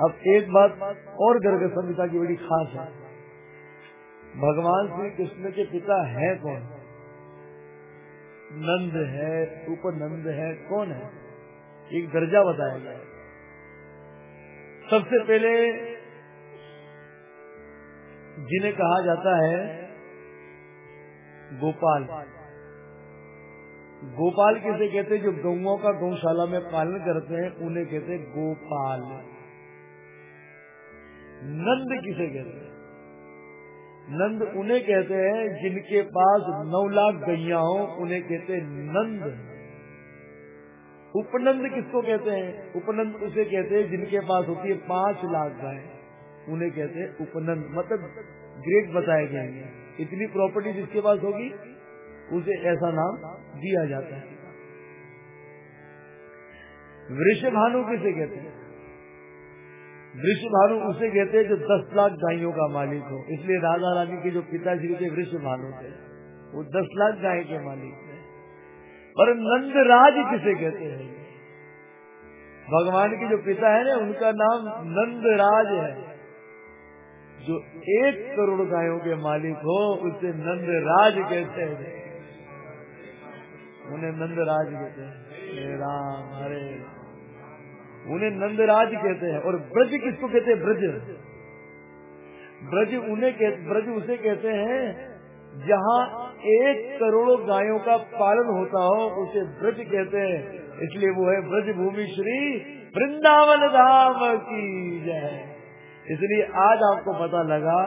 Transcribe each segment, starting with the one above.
अब एक बात और गर्ग संहिता की बड़ी खास है। भगवान श्री कृष्ण के पिता है कौन? नंद है, उपनंद है, कौन है? एक दर्जा बताया गया सबसे पहले जिन्हें कहा जाता है, गोपाल। गोपाल किसे कहते हैं? जो गौओं का गौशाला में पालन करते हैं, उन्हें कहते हैं गोपाल। नंद किसे कहते हैं? नंद उन्हें कहते हैं जिनके पास नौ लाख गैया हो, उन्हें कहते हैं नंद। उपनंद किसको कहते हैं? उपनंद उसे कहते हैं जिनके पास होती है पाँच लाख गाय। उन्हें कहते हैं उपनंद। मतलब ग्रेट बताए जाएँगे। इतनी प्रॉपर्टी जिसके पास होगी, उसे ऐसा नाम दिया जाता है। वृषभानु किसे कहते हैं? वृषभानु उसे कहते हैं जो दस लाख गायों का मालिक हो। इसलिए राजा रानी के जो पिताश्री थे वृषभानु थे, वो दस लाख गाय के मालिक थे। और नंदराज किसे कहते हैं? भगवान के जो पिता है ना, उनका नाम नंदराज है। जो एक करोड़ गायों के मालिक हो, उसे नंदराज कहते हैं। उन्हें नंदराज कहते हैं। राम, हरे उन्हें नंदराज कहते हैं, और ब्रज किसको कहते हैं? ब्रज। ब्रज उन्हें ब्रज उसे कहते हैं, जहाँ एक करोड़ गायों का पालन होता हो, उसे ब्रज कहते हैं। इसलिए वो है ब्रज भूमि श्री वृंदावन धाम की जय। इसलिए आज आपको पता लगा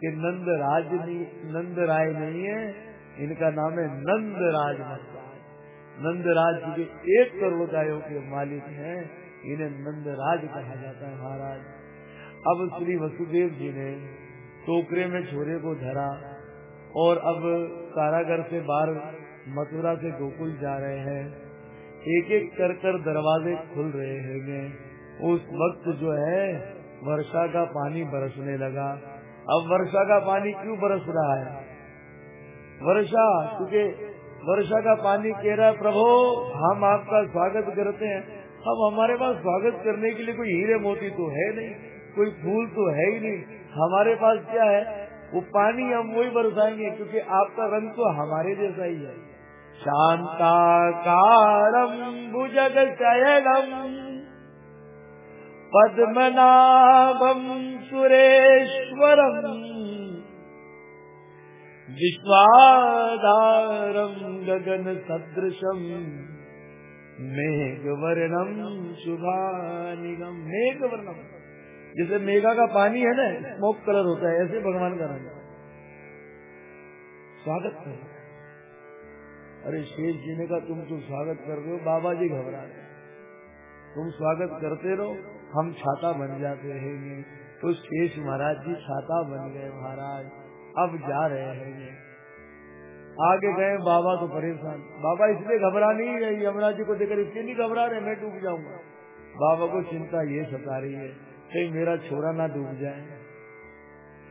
कि नंद राज नहीं नंद राय नहीं है, इनका नाम है नंद राज नंद राज के एक करोड़ गायों के मालिक हैं। इन्हें नंद राज कहा जाता है महाराज। अब श्री वसुदेव जी ने टोकरे में छोरे को धरा और अब कारागर से बाहर मथुरा से गोकुल जा रहे हैं। एक एक कर कर दरवाजे खुल रहे हैं उस वक्त जो है, वर्षा का पानी बरसने लगा। अब वर्षा का पानी क्यों बरस रहा है? वर्षा क्योंकि वर्षा का पानी कह रहा है, प्रभु, हम आपका स्वागत करते हैं। अब हमारे पास स्वागत करने के लिए कोई हीरे मोती तो है नहीं, कोई फूल तो है ही नहीं। हमारे पास क्या है? वो पानी हम वही बरसाएँगे, क्योंकि आपका रंग तो हमारे जैसा ही है। शांताकारम भुजग चयनम पद्मनाभम सुरेश्वरम विश्वाधारम गगन सदृशम मेघवर्णम शुभानिगम। मेघवर्णम जैसे मेघा का पानी है ना स्मोक कलर होता है, ऐसे भगवान का रंग। स्वागत कर अरे शेष जी ने कहा तुम तो स्वागत कर रहे हो, बाबा जी घबरा रहे तुम स्वागत करते रहो, हम छाता बन जाते रहेंगे तो शेष महाराज जी छाता बन गए महाराज, अब जा रहे हैं। आगे गए, बाबा तो परेशान। बाबा इसलिए घबरा नहीं रही यमुना जी को देखकर इसलिए नहीं घबरा रहे, मैं डूब जाऊँगा। बाबा को चिंता ये सता रही है, कहीं मेरा छोरा ना डूब जाए।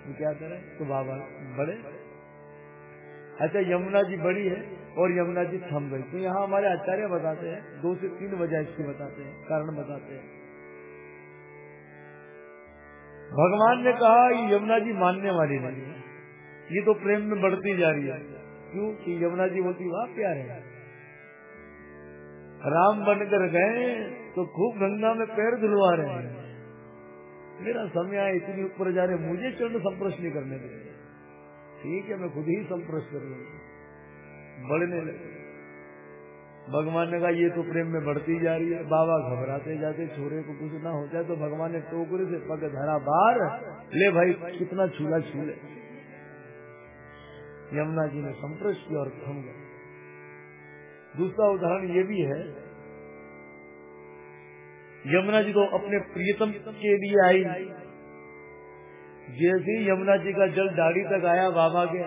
तो क्या करे? तो बाबा बड़े। अच्छा यमुना जी बड़ी है और यमुना जी थम गई। तो यहाँ हमारे आचार्य बताते हैं, दो से तीन वजह इसकी बताते हैं, कारण बताते हैं। भगवान ने कहा यमुना जी मानने वाली नहीं है। ये तो प्रेम में बढ़ती जा रही है। क्यों? कि यमुना जी बोलती, वाह, प्यार है। राम बनकर गए तो खूब गंगा में पैर धुलवा रहे हैं। मेरा समय इतनी ऊपर जा रहे मुझे चरण संप्रश नहीं करने दे। ठीक है, मैं खुद ही संप्रश कर बढ़ने लगे। भगवान ने कहा, ये तो प्रेम में बढ़ती जा रही है। बाबा घबराते जाते, छोरे को कुछ ना हो जाए तो भगवान ने टोकरे से पग धरा बाहर। ले भाई, कितना छूला छूले यमुना जी ने संप्रश किया और थम गए। दूसरा उदाहरण ये भी है यमुना जी तो अपने प्रियतम के लिए आई। जैसे ही यमुना जी का जल दाढ़ी तक आया, बाबा के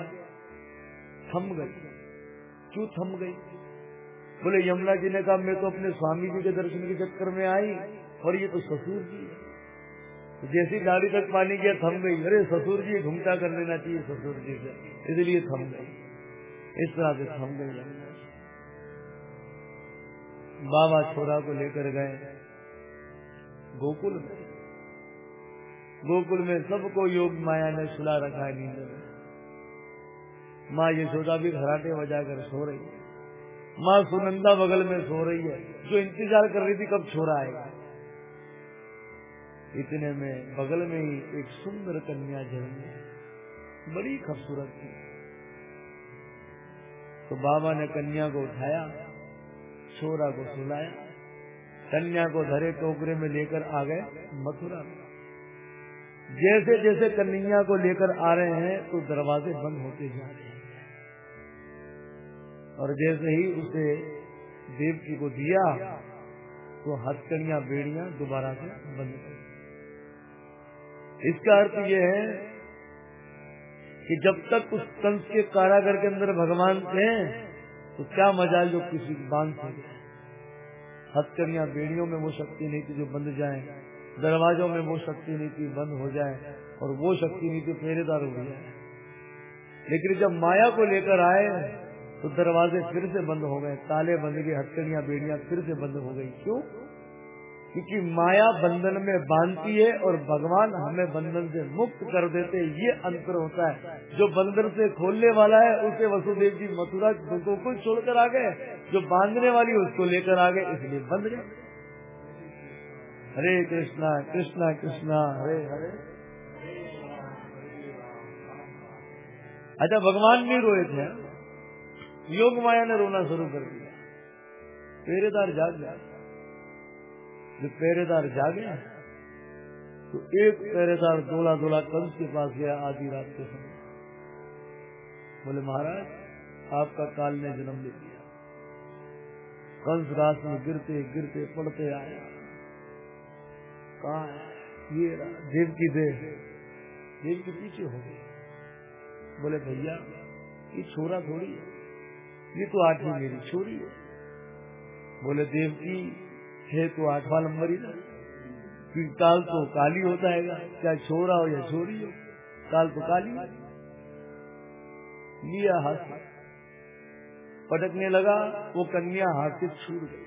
थम गई क्यों थम गई बोले यमुना जी ने कहा, मैं तो अपने स्वामी जी के दर्शन के चक्कर में आई और ये तो ससुर जी जैसी गाड़ी तक पानी गया, थम गई। अरे, ससुर जी, घूमता कर लेना चाहिए ससुर जी से। इसलिए थम गई इस तरह से थम गई बाबा छोरा को लेकर गए। गोकुल में। गोकुल में सबको योग माया ने सुला रखा है नींद में। माँ यशोदा भी घराटे बजाकर सो रही है। माँ सुनंदा बगल में सो रही है। जो इंतज़ार कर रही थी कब छोरा आएगा। इतने में बगल में ही एक सुंदर कन्या जन्मी। बड़ी खूबसूरत थी। तो बाबा ने कन्या को उठाया छोरा को सुलाया, कन्या को धरे टोकरे में लेकर आ गए मथुरा। जैसे जैसे कन्या को लेकर आ रहे हैं तो दरवाजे बंद होते जा रहे हैं। और जैसे ही उसे देवकी को दिया तो हथकड़ियाँ, बेड़िया दोबारा से बंद कर इसका अर्थ यह है कि जब तक उस कंस के कारागर के अंदर भगवान थे तो क्या मज़ा जो किसी बाँध सके हथकड़ियाँ बेड़ियों में वो शक्ति नहीं थी जो बंद जाए, दरवाजों में वो शक्ति नहीं थी बंद हो जाए, और वो शक्ति नहीं थी पहरेदार हो जाए। लेकिन जब माया को लेकर आए तो दरवाजे फिर से बंद हो गए, ताले बंद गए हथकड़ियाँ बेड़ियाँ फिर से बंद हो गई। क्यों? क्योंकि माया बंधन में बांधती है और भगवान हमें बंधन से मुक्त कर देते हैं। ये अंतर होता है। जो बंधन से खोलने वाला है, उसे वसुदेव जी मथुरा गोकुल छोड़कर आ गए। जो बांधने वाली उसको लेकर आ गए। इसलिए बंध गए। हरे कृष्णा कृष्णा कृष्णा, हरे हरे। अच्छा भगवान भी रोए थे। योग माया ने रोना शुरू कर दिया। पेरेदार जाग गया। जब पहरेदार जागे तो एक पहरेदार दोला दोला कंस के पास गया आधी रात के समय। बोले, महाराज, आपका काल ने जन्म ले लिया। कंस रात में गिरते गिरते पड़ते आया। कहा ये देव की देह देव के पीछे हो गई बोले, भैया, ये छोरा थोड़ी है। ये तो आठवीं मेरी छोरी है। बोले देव की है तो आठवां नंबर ही क्योंकि काल तो काली है चाहे छोरा हो या छोरी हो, काल तो काली लिया हाथ पटकने लगा, वो कन्या हाथ से छूट गई।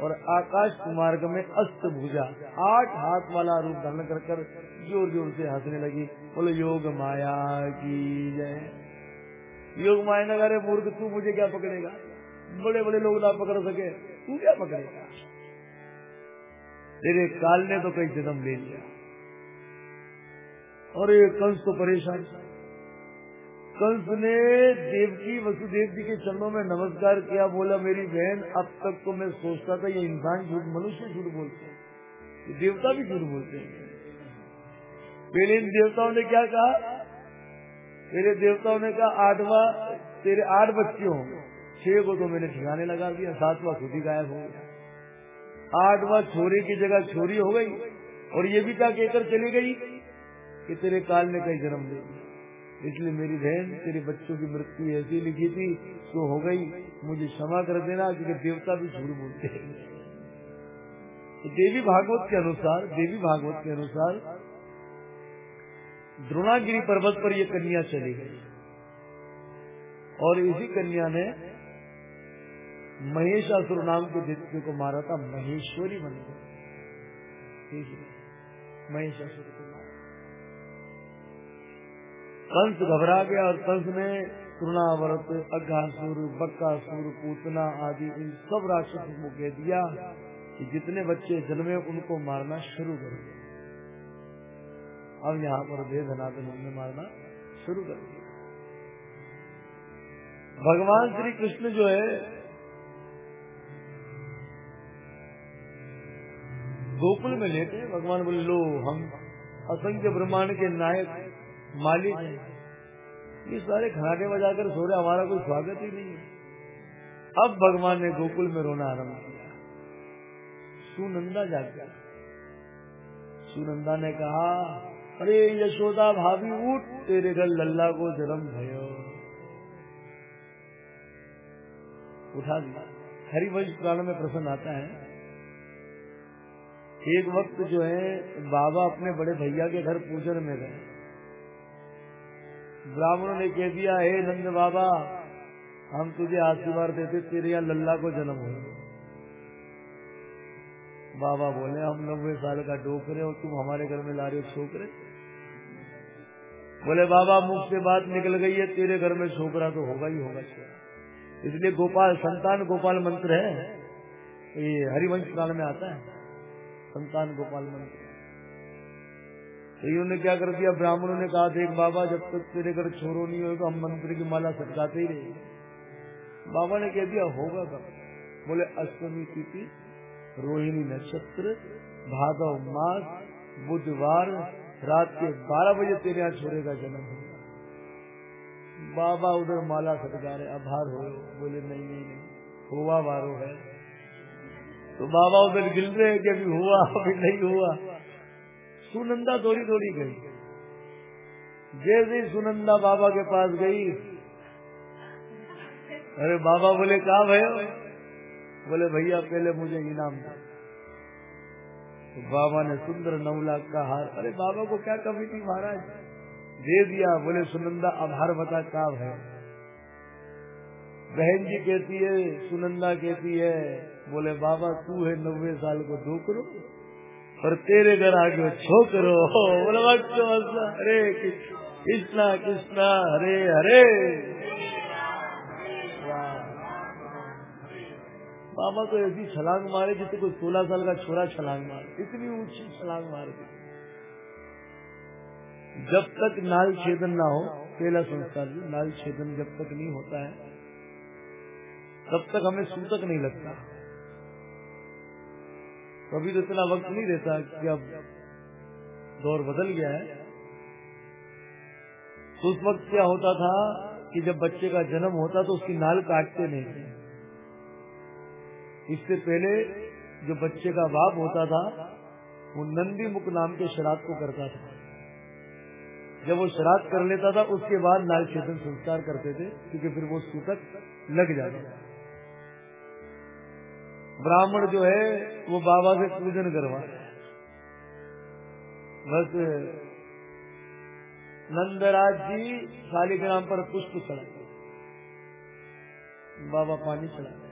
और आकाश मार्ग में अस्त भुजा, आठ हाथ वाला रूप धारण कर कर ज़ोर ज़ोर से हंसने लगी। बोलो, योग माया की जय। योग माया ने अरे मूर्ख, तू मुझे क्या पकड़ेगा? बड़े बड़े लोग ना पकड़ सके। तू क्या पकड़ेगा। तेरे काल ने तो कई जन्म ले लिया। और ये कंस तो परेशान। कंस ने देवकी वसुदेव जी के चरणों में नमस्कार किया, बोला, मेरी बहन, अब तक तो मैं सोचता था ये इंसान झूठ, मनुष्य झूठ बोलते हैं। देवता भी झूठ बोलते हैं। पहले इन देवताओं ने क्या कहा? मेरे देवताओं ने कहा, आठवा, तेरे आठ बच्चे होंगे। छह को तो मैंने ठिकाने लगा दिया, सातवा खुद ही गायब हो गया। आठवा छोरे की जगह छोरी हो गई और ये भी क्या कहकर चली गई कि तेरे काल ने कई जन्म ले इसलिए मेरी बहन, तेरे बच्चों की मृत्यु ऐसी लिखी थी तो हो गई। मुझे क्षमा कर देना, क्योंकि देवता भी झूठ बोलते हैं। तो देवी भागवत के अनुसार, देवी भागवत के अनुसार द्रोणागिरी पर्वत पर ये कन्या चली गई। और इसी कन्या ने महेशासुर नाम के दैत्य को मारा था, महेश्वरी बन गई महेशासुर को मारा। कंस घबरा गया और कंस ने तृणावर्त अघासुर, बक्कासुर, पूतना आदि, इन सब राक्षसों को कह दिया कि जितने बच्चे जन्मे, उनको मारना शुरू कर दिया। अब यहाँ पर दे धनातन ने मारना शुरू कर दिया। भगवान श्री कृष्ण जो है गोकुल में लेटे भगवान बोले, लो, हम असंख्य ब्रह्मांड के नायक, मालिक हैं। ये सारे खनाटे बजाकर सो रहे हमारा कोई स्वागत ही नहीं है। अब भगवान ने गोकुल में रोना आरंभ किया। सुनंदा गया। सुनंदा ने कहा, अरे यशोदा भाभी, उठ, तेरे घर लल्ला को जन्म भयो। उठा दिया हरिवंश पुराण में प्रसन्न आता है। एक वक्त जो है, बाबा अपने बड़े भैया के घर पूजन में गए। ब्राह्मणों ने कह दिया, हे नंद बाबा, हम तुझे आशीर्वाद देते, तेरे यहाँ लल्ला को जन्म हो बाबा बोले, हम नब्बे साल का डोकरे और तुम हमारे घर में ला रहे हो छोकरे? बोले, बाबा, मुख से बात निकल गई है, तेरे घर में छोकरा तो होगा ही होगा। इसलिए गोपाल, संतान गोपाल मंत्र है, ये हरिवंश काल में आता है। संतान गोपाल मंत्र। तो इन्होंने क्या कर दिया? ब्राह्मणों ने कहा, देख बाबा, जब तक तेरे घर छोरो नहीं होगा हम मंत्र की माला सटकाते ही रहेंगे बाबा ने कह दिया, होगा कब? बोले, अष्टमी तिथि, रोहिणी नक्षत्र, भादव मास, बुधवार, रात के बारह बजे तेरे यहाँ छोरे का जन्म होगा। बाबा उधर माला सटका रहे, आभार हो। बोले, नहीं नहीं नहीं हुआ बारो है। तो बाबा उधर गिल रहे हैं कि अभी हुआ, अभी नहीं हुआ। सुनंदा थोड़ी दौड़ी गई। जैसे ही सुनंदा बाबा के पास गई, अरे बाबा बोले कहा भयो? बोले, भैया, पहले मुझे इनाम दो। तो बाबा ने सुंदर नौ लाख का हार, अरे बाबा को क्या कमी थी महाराज? दे दिया, बोले, सुनंदा आभार बता का है बहन जी कहती है, सुनंदा कहती है बोले, बाबा, तू है नब्बे साल को दो करो और तेरे घर आगे छोकरो। बोले हरे कृष्णा कृष्णा हरे हरे। बाबा तो ऐसी छलांग मारे जिसे कोई सोलह साल का छोरा छलांग मारे, इतनी ऊँची छलांग मार दी जब तक नाल छेदन ना हो, पहला संस्कार नाल छेदन जब तक नहीं होता है, तब तक हमें सूतक नहीं लगता। कभी तो इतना वक्त नहीं रहता कि अब दौर बदल गया है। तो उस वक्त क्या होता था कि जब बच्चे का जन्म होता तो उसकी नाल काटते नहीं। थे इससे पहले जो बच्चे का बाप होता था, वो नंदी मुख नाम के शराब को करता था। जब वो शराब कर लेता था, उसके बाद नाल छेदन संस्कार करते थे, क्योंकि फिर वो सूतक लग जाता था। ब्राह्मण जो है, वो बाबा से पूजन करवा बस, नंदराज जी शालिग्राम पर पुष्प चढ़ाते बाबा पानी चढ़ाते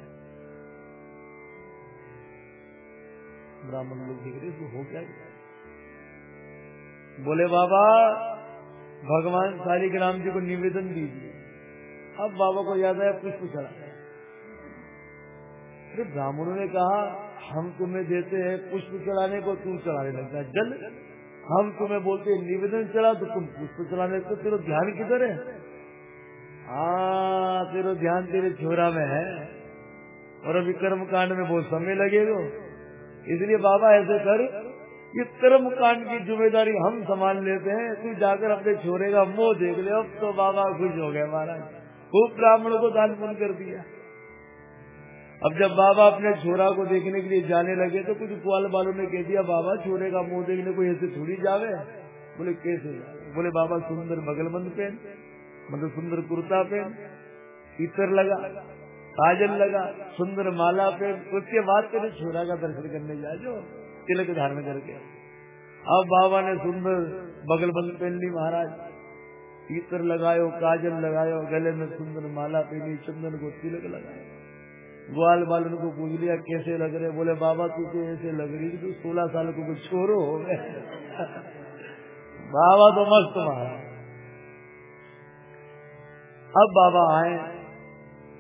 ब्राह्मण लोग देख रहे तो हो क्या बोले, बाबा, भगवान शालिग्राम जी को निवेदन दीजिए। अब बाबा को याद आया, पुष्प चढ़ा फिर ब्राह्मणों ने कहा, हम तुम्हें देते हैं पुष्प चढ़ाने को तू चढ़ाने लगता है। जल, हम तुम्हें बोलते हैं निवेदन चढ़ा तो तुम पुष्प चढ़ाने को तेरा ध्यान किधर है? हाँ तेरा ध्यान तेरे छोरा में है और अभी कर्म कांड में बहुत समय लगेगा। इसलिए बाबा ऐसे कर, ये कर्म कांड की ज़िम्मेदारी हम संभाल लेते हैं। तू जाकर अपने छोरे का मुँह देख ले, अब तो बाबा खुश हो गए महाराज। खूब ब्राह्मणों को दान पुण्य कर दिया। अब जब बाबा अपने छोरा को देखने के लिए जाने लगे तो कुछ कुआल वालों ने कह दिया, बाबा, छोरे का मुँह देखने को ऐसे थोड़ी जावे? बोले, कैसे बोले, बाबा, सुंदर बगलबंद पहन मतलब सुंदर कुर्ता पहन, इतर लगा, काजल लगा, सुंदर माला पहन उसके बाद तेरे छोरा का दर्शन करने जा जो, तिलक धारण करके। अब बाबा ने सुंदर बगलबंद पहन ली, महाराज, इतर लगायो, काजल लगायो, गले में सुंदर माला पहनी, चंदन को तिलक लगाया। ग्वाल बालन उनको पूछ लिया, कैसे लग रहे? बोले, बाबा, तू तो ऐसे लग रही तू सोलह साल को कुछ छोरो हो गए बाबा तो मस्त मारा। अब बाबा आए,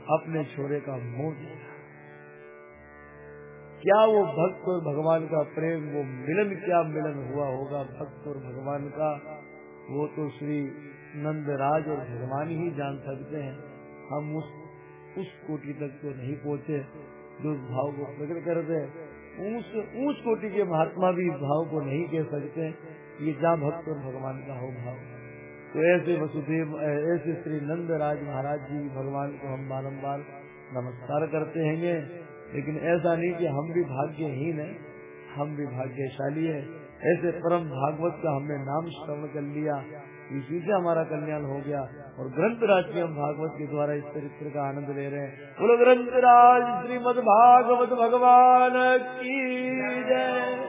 अपने छोरे का मुँह क्या वो भक्त और भगवान का प्रेम, वो मिलन क्या मिलन हुआ होगा भक्त और भगवान का? वो तो श्री नंदराज और भगवान ही जान सकते हैं। हम उस उस कोटि तक तो नहीं पहुँचे। जो उस भाव को प्रकट करते उस ऊंच कोटि के महात्मा भी भाव को नहीं कह सकते। ये जहाँ भक्त और भगवान का हो भाव तो ऐसे वसुदेव, ऐसे श्री नंद राज महाराज जी भगवान को हम बारम्बार नमस्कार करते हैं लेकिन ऐसा नहीं कि हम भी भाग्यहीन है। हम भी भाग्यशाली है। ऐसे परम भागवत का हमने नाम श्रवण कर लिया। इसी से हमारा कल्याण हो गया। और ग्रंथ राज के हम भागवत के द्वारा इस चरित्र का आनंद ले रहे हैं। बोलो, ग्रंथ राज श्रीमद भागवत भगवान की जय।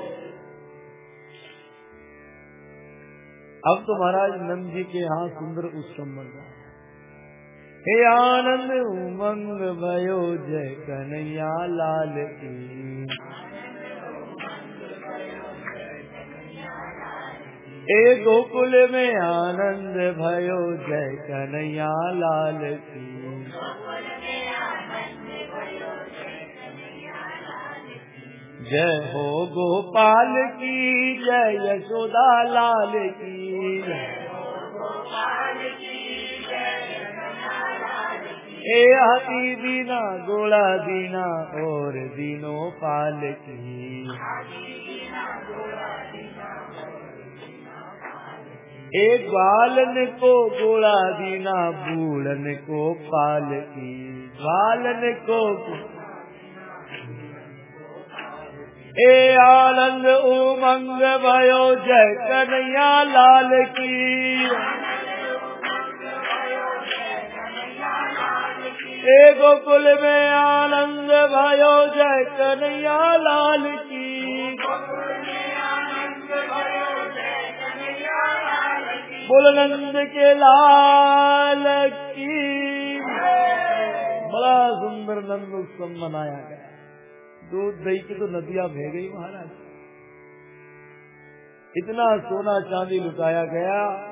अब तो महाराज नंद जी के यहाँ सुंदर उत्सव बन रहा है। हे आनंद उमंग भयो जय कन्हैया लाल की। ए गोकुल में आनंद भयो जय कन्हैया लाल की। जय हो गोपाल की जय यशोदा लाल की। ए हाथी दीना गोला दीना और दीनों पाल की। एक बालन को गोला दीना, बूढ़न को पाल की बालन को ए आनंद उमंग भयो, जय कन्हैया लाल की। ए गोकुल में आनंद भयो, जय कन्हैया लाल की। बोलनंद के लाल की। बड़ा सुंदर नंद उत्सव मनाया गया। दूध दही की तो नदियाँ बह गई महाराज। इतना सोना चांदी लुटाया गया।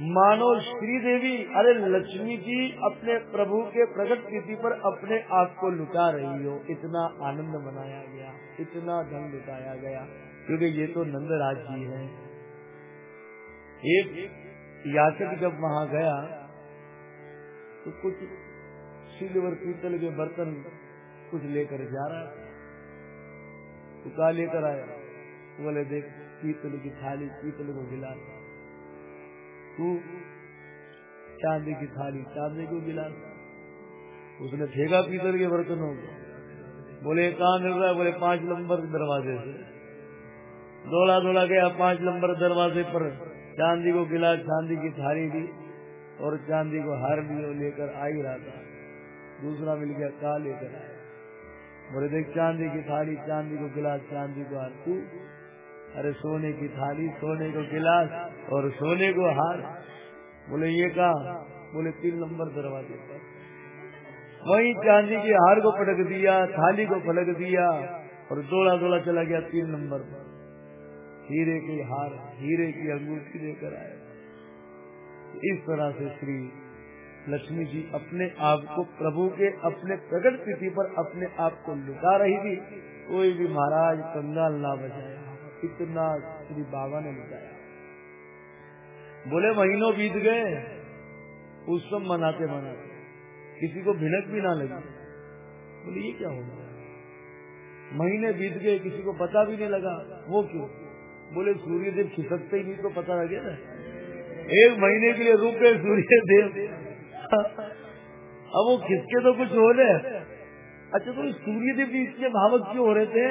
मानो श्रीदेवी, अरे लक्ष्मी जी अपने प्रभु के प्रकट तिथि पर अपने आप को लुटा रही हो। इतना आनंद मनाया गया, इतना धन लुटाया गया। क्योंकि ये तो नंदराज जी है। एक याचक जब वहाँ गया तो कुछ सिल्वर पीतल के बर्तन कुछ लेकर जा रहा तो कहा लेकर आया। बोले, देख, पीतल की थाली, पीतल को गिलास तू चांदी की थाली चांदी को गिला उसने फेंका पीतल के बर्तनों को। बोले कहा मिल रहा है। बोले, पाँच नंबर दरवाजे से। दौड़ा दौड़ा गया, पाँच नंबर दरवाजे पर चांदी को गिलास चांदी की थाली दी और चांदी को हार भी लेकर आ ही रहा था। दूसरा मिल गया का लेकर आया। बोले, देख, चांदी की थाली चांदी को गिलास चांदी को हार तू। अरे, सोने की थाली, सोने को गिलास और सोने को हार। बोले, ये कहा? बोले, तीन नंबर दरवाजे पर। वही चांदी के हार को पटक दिया, थाली को पलट दिया और दौड़ा दौड़ा चला गया तीन नंबर पर। हीरे के हार, हीरे की अंगूठी लेकर आए। इस तरह से श्री लक्ष्मी जी अपने आप को प्रभु के अपने प्रकट तिथि पर अपने आप को लुटा रही थी। कोई भी महाराज कंगाल ना बचाया इतना श्री बाबा ने लुटाया। बोले, महीनों बीत गए, उत्सव मनाते मनाते, किसी को भिनक भी ना लगी। बोले, ये क्या होगा महीने बीत गए, किसी को पता भी नहीं लगा, वो क्यों? बोले सूर्य देव खिसकते ही नहीं तो पता लगे ना। एक महीने के लिए रुक गए सूर्य देव अब वो खिसके तो कुछ हो रहे अच्छा तो सूर्य देव जी इतने भावक क्यों हो रहे थे?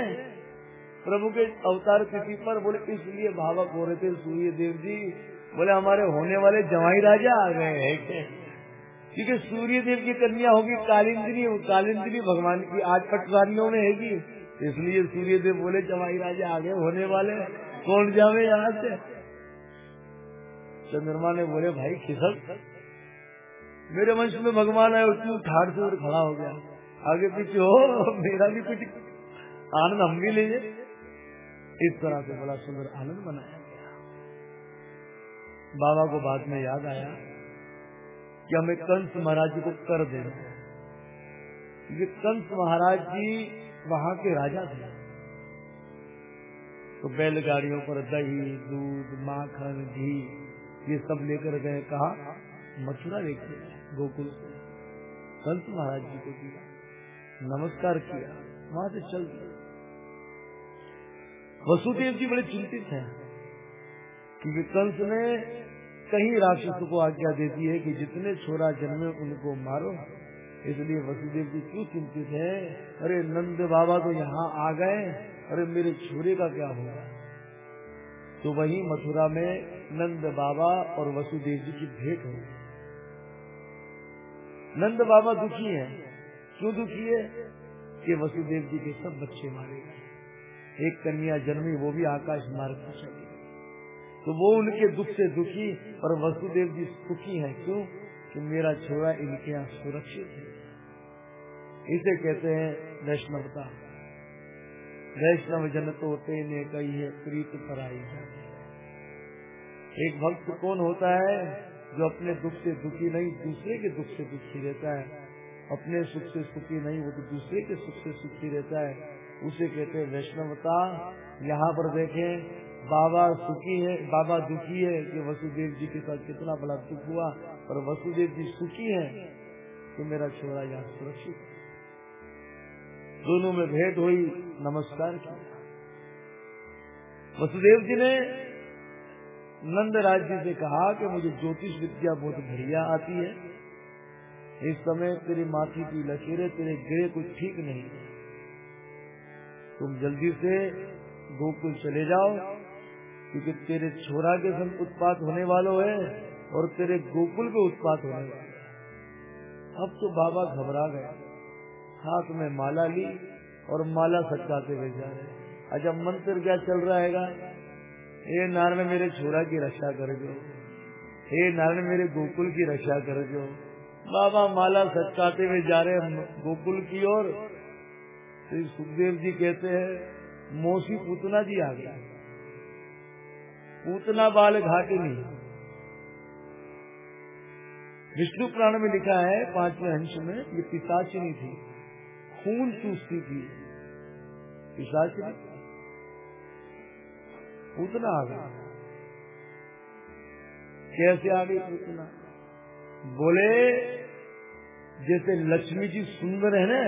प्रभु के अवतार तिथि पर बोले, इसलिए भावक हो रहे थे सूर्य देव जी। बोले, हमारे होने वाले जवाई राजा आ गए हैं। क्योंकि सूर्य देव की कन्या होगी कालिंद्री कालिंद्री भगवान की आज पटवारियों में है इसलिए सूर्य देव बोले, जवाई राजा आगे होने वाले कौन जावे यहाँ से? चंद्रमा ने बोले, भाई, खिसक। मेरे वंश में भगवान आए, उसकी ठाट से खड़ा हो गया। आगे पीछे हो मेरा भी कुछ आनंद हम भी लीजिए। इस तरह से बड़ा सुंदर आनंद मनाया गया। बाबा को बाद में याद आया कि हमें कंस महाराज जी को कर देना ये कंस महाराज जी वहाँ के राजा थे। तो बैलगाड़ियों पर दही, दूध, माखन, घी, ये सब लेकर गए, कहा, मथुरा लेके गोकुल से। कंस महाराज जी को दिया, नमस्कार किया, वहाँ से चल दिया। वसुदेव जी बड़े चिंतित हैं, क्योंकि कंस ने कहीं राक्षसों को आज्ञा दे दी है कि जितने छोरा जन्मे उनको मारो, इसलिए वसुदेव जी क्यों चिंतित है? अरे नंद बाबा तो यहाँ आ गए। अरे मेरे छोरे का क्या होगा तो वही मथुरा में नंद बाबा और वसुदेव जी की भेंट हो नंद बाबा दुखी है। क्यों दुखी है? कि वसुदेव जी के सब बच्चे मारे गए। एक कन्या जन्मी, वो भी आकाश मार्ग पर चली तो वो उनके दुख से दुखी और वसुदेव जी सुखी हैं। क्यों? कि मेरा छोरा इनके यहाँ सुरक्षित है। इसे कहते हैं वैष्णवता। वैष्णव जन तो तेने कही है, प्रीत पराई जाने एक भक्त कौन होता है जो अपने दुख से दुखी नहीं, दूसरे के दुख से दुखी रहता है? अपने सुख से सुखी नहीं, वो तो दूसरे के सुख से सुखी रहता है। उसे कहते हैं वैष्णवता। यहाँ पर देखें, बाबा सुखी है, बाबा दुखी है। कि वसुदेव जी के साथ कितना बड़ा दुख हुआ और वसुदेव जी सुखी है। तो मेरा छोरा यहाँ सुरक्षित दोनों में भेंट हुई, नमस्कार किया। वसुदेव जी ने नंद राज्य से कहा कि मुझे ज्योतिष विद्या बहुत बढ़िया आती है। इस समय तेरी माथी की लकीरें तेरे गिरे कुछ ठीक नहीं तुम जल्दी से गोकुल चले जाओ, क्योंकि तेरे छोरा के संग उत्पात होने वालों है और तेरे गोकुल के उत्पात होने वाले अब तो बाबा घबरा गए। हाथ में माला ली और माला सटकाते हुए जा रहे अच्छा मंत्र क्या चल रहा है हे नारायण, मेरे छोरा की रक्षा कर दो। हे नारायण, मेरे गोकुल की रक्षा कर दो। बाबा, माला सचकाते हुए जा रहे गोकुल की ओर। श्री सुखदेव जी कहते हैं, मौसी पूतना जी आ गया पूतना बाल घाटनी। विष्णु प्राण में लिखा है, पाँचवें अंश में, ये पिताचिनी थी। खून चूसती थी पिताचिनी पूतना आ गया कैसे आ गई पूतना? बोले, जैसे लक्ष्मी जी सुंदर है ना,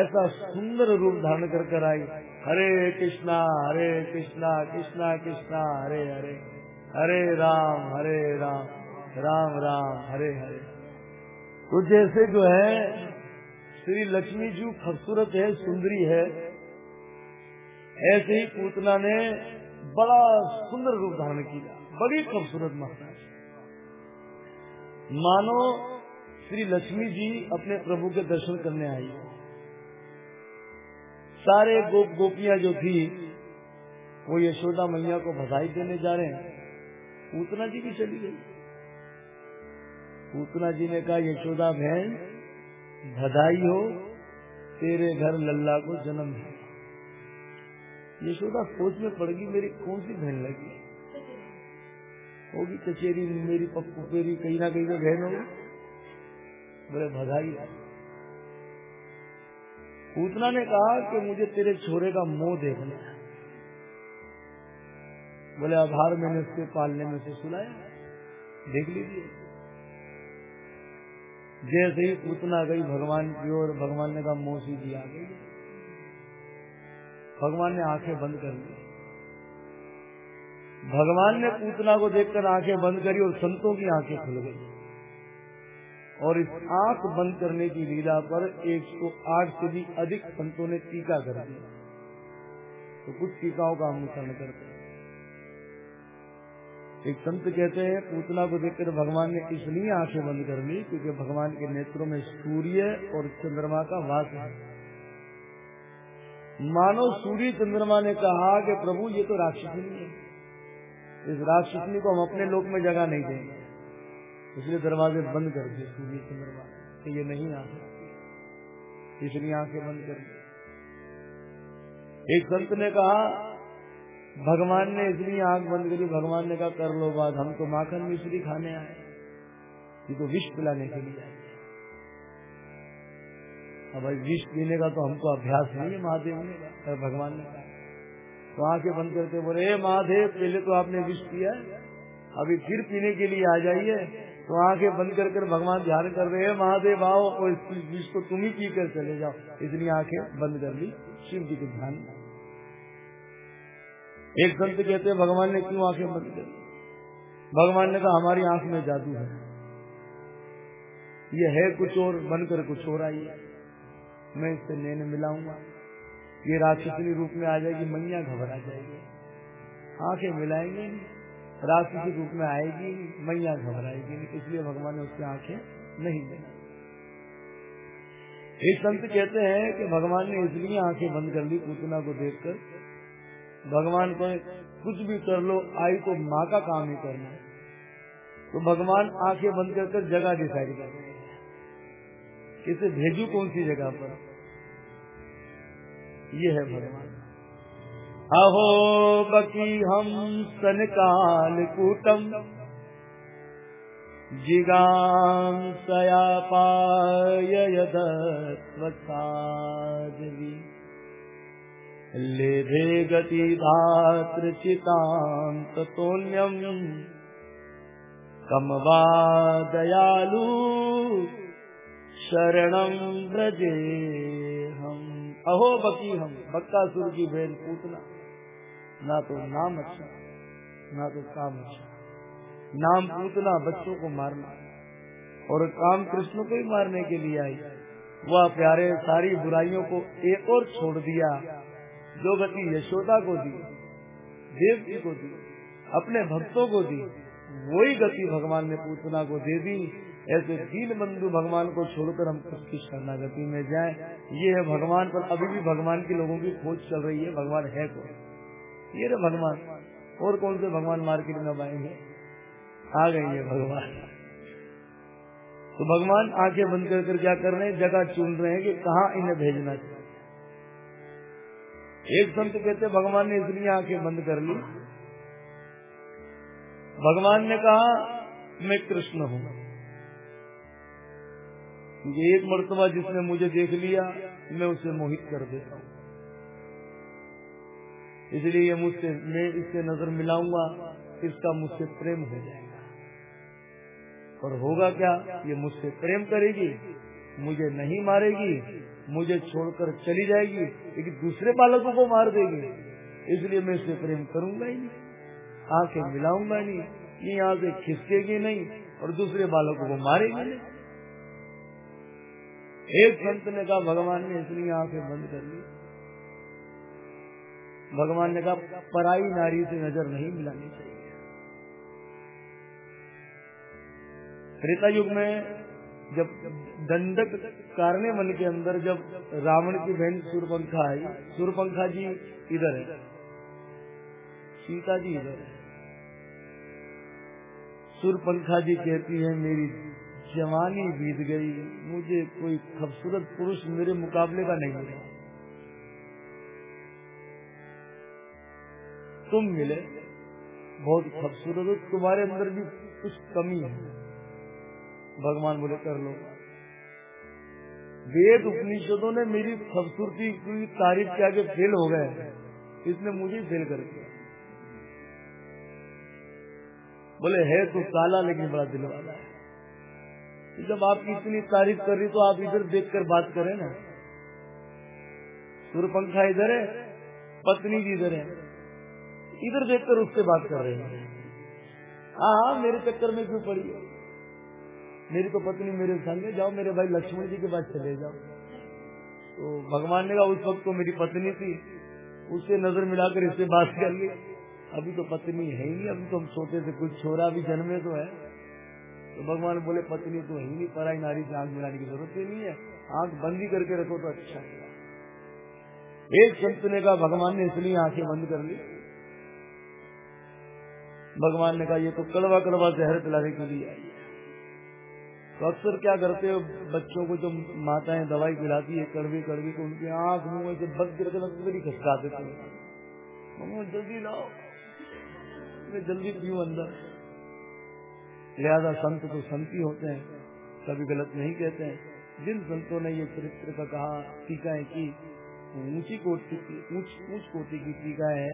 ऐसा सुंदर रूप धारण कर कर आई। हरे कृष्णा हरे कृष्णा कृष्णा कृष्णा, हरे हरे। हरे राम हरे राम राम राम, हरे हरे। तो जैसे जो है श्री लक्ष्मी जी खूबसूरत है, सुंदरी है। ऐसे ही पूतना ने बड़ा सुंदर रूप धारण किया। बड़ी खूबसूरत महाराज। मानो श्री लक्ष्मी जी अपने प्रभु के दर्शन करने आई सारे गोप गोपियाँ जो थी, वो यशोदा मैया को बधाई देने जा रहे हैं। पूतना जी भी चली गई। पूतना जी ने कहा, यशोदा बहन बधाई हो, तेरे घर लल्ला को जन्म है। यशोदा सोच में पड़ गई, मेरी कौन सी बहन लगी? होगी कचेरी मेरी पप्पू पेरी, कहीं ना कहीं तो बहन होगी। बोले बधाई पूतना ने कहा कि मुझे तेरे छोरे का मोह देखना है। बोले, आधार मैंने उसके पालने में से सुनाया देख लीजिए। जैसे ही पूतना गई, भगवान की ओर, भगवान ने कहा मोह सीधी आ गई। भगवान ने आँखें बंद कर ली। भगवान ने पूतना को देखकर आँखें बंद करी और संतों की आँखें खुल गई। और इस आँख बंद करने की लीला पर 108 से भी अधिक संतों ने टीका कर दिया। तो कुछ टीकाओं का हम अनुसरण करते एक संत कहते हैं, पूतना को देखकर भगवान ने इसलिए आँखें बंद कर ली क्योंकि भगवान के नेत्रों में सूर्य और चंद्रमा का वास है. मानो सूर्य चंद्रमा ने कहा कि प्रभु, ये तो राक्षसनी है। इस राक्षसनी को हम अपने लोक में जगह नहीं देंगे। इसलिए दरवाजे बंद कर दिए सूर्य चंद्रमा कि ये नहीं आ सकती। इसलिए आँखें बंद कर दी। एक संत ने कहा भगवान ने इसलिए आँख बंद करी, भगवान ने कहा, कर लो बात हम तो माखन मिश्री खाने आए ये तो विष पिलाने के लिए आए अब भाई, विष पीने का तो हमको अभ्यास नहीं है महादेव ने भगवान ने कहा। तो आँखें बंद करके बोले हे महादेव, पहले तो आपने विष पिया है, अभी फिर पीने के लिए आ जाइए। तो आँखें बंद कर कर भगवान ध्यान कर रहे हैं महादेव, आओ और इस विष को तुम ही पी कर चले जाओ। इतनी आँखें बंद कर ली शिव जी के ध्यान एक संत कहते हैं, भगवान ने क्यों आँखें बंद कर भगवान ने कहा, हमारी आँख में जादू है। ये है कुछ और, बनकर कुछ और आई है। मैं इससे नैन मिलाऊँगा। ये राक्षसी रूप में आ जाएगी, मैया घबरा जाएगी। आँखें मिलाएँगे राक्षसी रूप में आएगी मैया घबराएगी इसलिए भगवान ने उसकी आँखें नहीं मिला एक संत कहते हैं कि भगवान ने इसलिए आँखें बंद कर ली, पूतना को देखकर भगवान को कुछ भी कर लो, आई तो माँ का काम ही करना। तो भगवान आँखें बंद कर कर जगह डिसाइड कर इसे भेजू कौन सी जगह पर? ये है भगवान। अहो, बकी हम सन काल कूटम। जिगां सया पाययदत्वसादवी लेधे गति धातृचितान्ततोन्यम् कम वा दयालु ब्रजे हम। अहो, बकी हम बक्कासुर की बहन पूतना। ना तो नाम अच्छा ना तो काम अच्छा। नाम पूतना बच्चों को मारना और काम कृष्ण को ही मारने के लिए आई। वह प्यारे सारी बुराइयों को एक और छोड़ दिया। जो गति यशोदा को दी देव जी को दी, अपने भक्तों को दी, वही गति भगवान ने पूतना को दे दी। ऐसे दीन बंधु भगवान को छोड़कर हम किस शरणागति में जाएँ। ये है भगवान पर, अभी भी भगवान के लोगों की खोज चल रही है, भगवान है कौन? ये रहे भगवान। और कौन से भगवान मार्केट में आएँगे आ गए ये भगवान। तो भगवान आँखें बंद कर क्या कर रहे हैं? जगह चुन रहे हैं कि कहाँ इन्हें भेजना चाहिए। एक संत कहते, भगवान ने इसलिए आँखें बंद कर ली। भगवान ने कहा, मैं कृष्ण हूँ। क्योंकि एक मर्तबा जिसने मुझे देख लिया, मैं उसे मोहित कर देता हूँ। इसलिए ये मुझसे, मैं इससे नज़र मिलाऊँगा, इसका मुझसे प्रेम हो जाएगा। और होगा क्या, ये मुझसे प्रेम करेगी, मुझे नहीं मारेगी मुझे छोड़कर चली जाएगी, लेकिन दूसरे बालकों को मार देगी। इसलिए मैं इसे प्रेम करूँगा ही नहीं, आँखें मिलाऊँगा नहीं, ये यहाँ से खिसकेगी नहीं और दूसरे बालकों को मारेगी नहीं। एक संत ने कहा, भगवान ने इसलिए आँखें बंद कर ली। भगवान ने कहा, पराई नारी से नज़र नहीं मिलानी चाहिए। त्रेता युग में जब दंडक कारने मन के अंदर जब रावण की बहन सुरपंखा आई सुरपंखा जी इधर है। सीता जी इधर है। सुरपंखा जी कहती है, मेरी जवानी बीत गई, मुझे कोई खूबसूरत पुरुष मेरे मुकाबले का नहीं मिला। तुम मिले, बहुत खूबसूरत तुम्हारे अंदर भी कुछ कमी है। भगवान बोले, कर लो। वेद उपनिषदों ने मेरी खूबसूरती की तारीफ़ के आगे फेल हो गए इसने मुझे फेल कर दिया। बोले, है तो काला लेकिन बड़ा दिल वाला है। जब आपकी इतनी तारीफ़ कर रही तो आप इधर देखकर बात करें ना। सूर्यपंखा इधर है, पत्नी जी इधर है। इधर देखकर उससे बात कर रहे हैं हाँ। हाँ मेरे चक्कर में क्यों पड़ी है? मेरी तो पत्नी मेरे संग है, जाओ मेरे भाई लक्ष्मण जी के पास चले जाओ। तो भगवान ने कहा, उस वक्त तो मेरी पत्नी थी, उससे नज़र मिलाकर इससे बात कर ली। अभी तो पत्नी है ही नहीं, अभी तो हम सोते थे कुछ छोरा भी जन्मे तो है। तो भगवान बोले, पत्नी तो है ही नहीं, पराई नारी से आँख मिलाने की ज़रूरत ही नहीं है, आँख बंदी करके रखो तो अच्छा एक संत ने कहा, भगवान ने इसलिए आँखें बंद कर ली। भगवान ने कहा, ये तो कड़वा कड़वा जहर पिलाने के लिए आई। तो अक्सर क्या करते हो, बच्चों को जो माताएँ दवाई पिलाती है, कड़वी कड़वी तो उनकी आँख मुँह से बद गिर मेरी खसका देते हैं। जल्दी लाओ। मैं जल्दी पीऊ अंदर। लिहाजा संत तो संत ही होते हैं, कभी गलत नहीं कहते हैं। जिन संतों ने ये चरित्र का कहा, टीकाएँ की, ऊँची कोटि की, ऊंच ऊंच कोटि की टीकाएँ